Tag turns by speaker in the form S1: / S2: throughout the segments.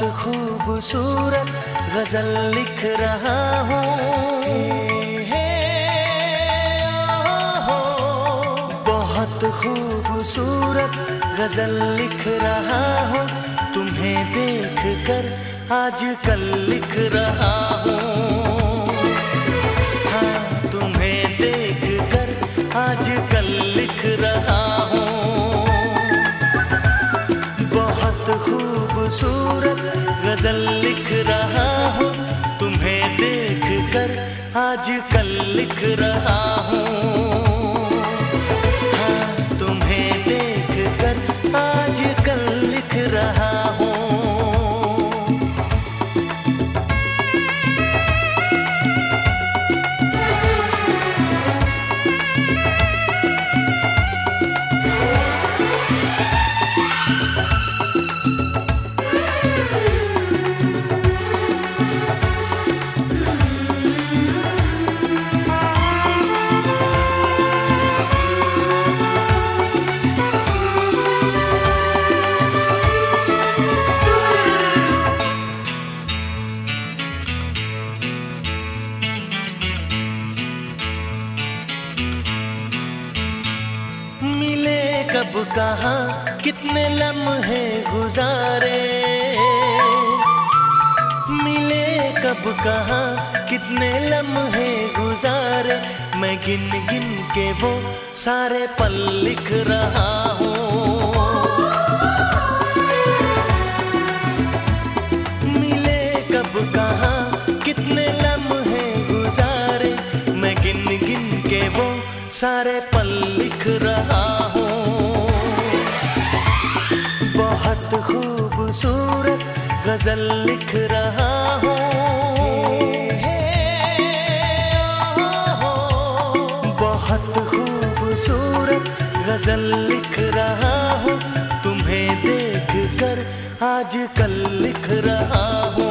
S1: बहुत खूबसूरत गज़ल लिख रहा हूँ। बहुत खूबसूरत गज़ल लिख रहा हूँ। तुम्हें देख कर आज कल लिख रहा हूँ। हाँ तुम्हें देख कर आज कल लिख रहा हूँ। बहुत खूबसूरत गज़ल लिख रहा हूँ तुम्हें देख कर आज कल कहा कितने लम्हे गुजारे। मिले कब कहा कितने लम्हे गुजारे। मैं गिन गिन के वो सारे पल लिख रहा खूबसूरत गज़ल लिख रहा हूँ। बहुत खूबसूरत गज़ल लिख रहा हूँ। तुम्हें देख कर आज कल लिख रहा हूँ।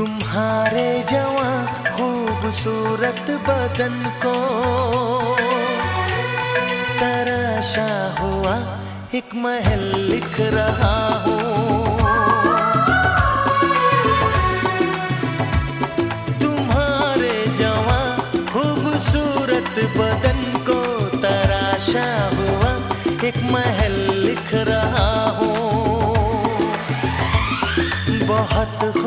S1: तुम्हारे जवा खूबसूरत बदन को। तराशा हुआ, एक महल लिख रहा हूँ। तुम्हारे जवा खूबसूरत बदन को। तराशा हुआ, एक महल लिख रहा हूँ। बहुत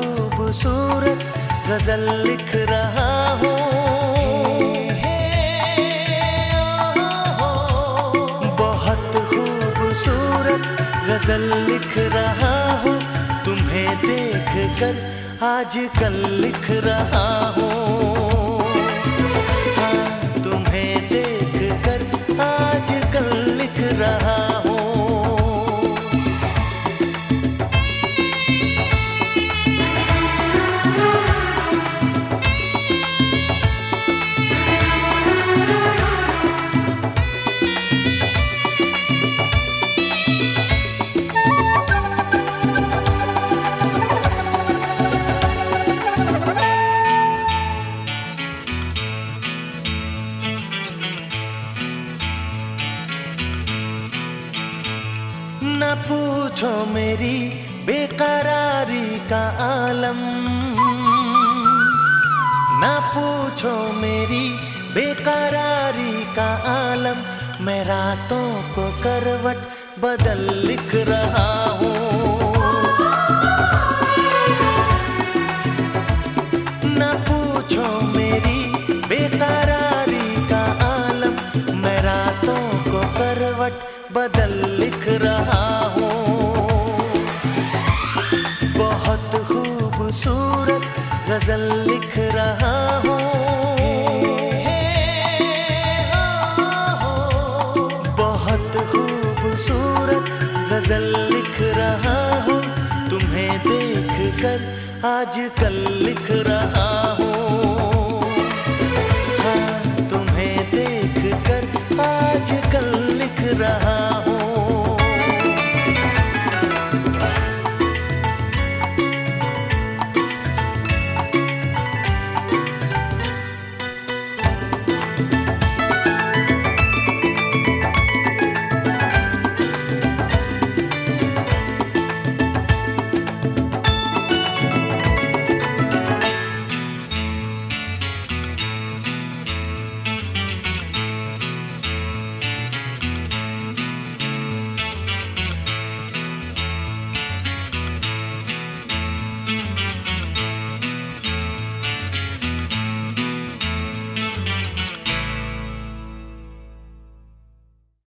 S1: खूबसूरत गज़ल लिख रहा हूँ। बहुत खूबसूरत गज़ल लिख रहा हूँ। तुम्हें देख कर आज कल लिख रहा हूँ। हाँ तुम्हें देख पूछो मेरी बेकरारी का आलम। ना पूछो मेरी बेकरारी का आलम। मैं रातों को करवट बदल लिख रहा हूँ। करवट बदल लिख रहा हूँ। बहुत खूबसूरत गज़ल लिख रहा हूँ। बहुत खूबसूरत गज़ल लिख रहा हूँ। तुम्हें देख कर आज कल लिख रहा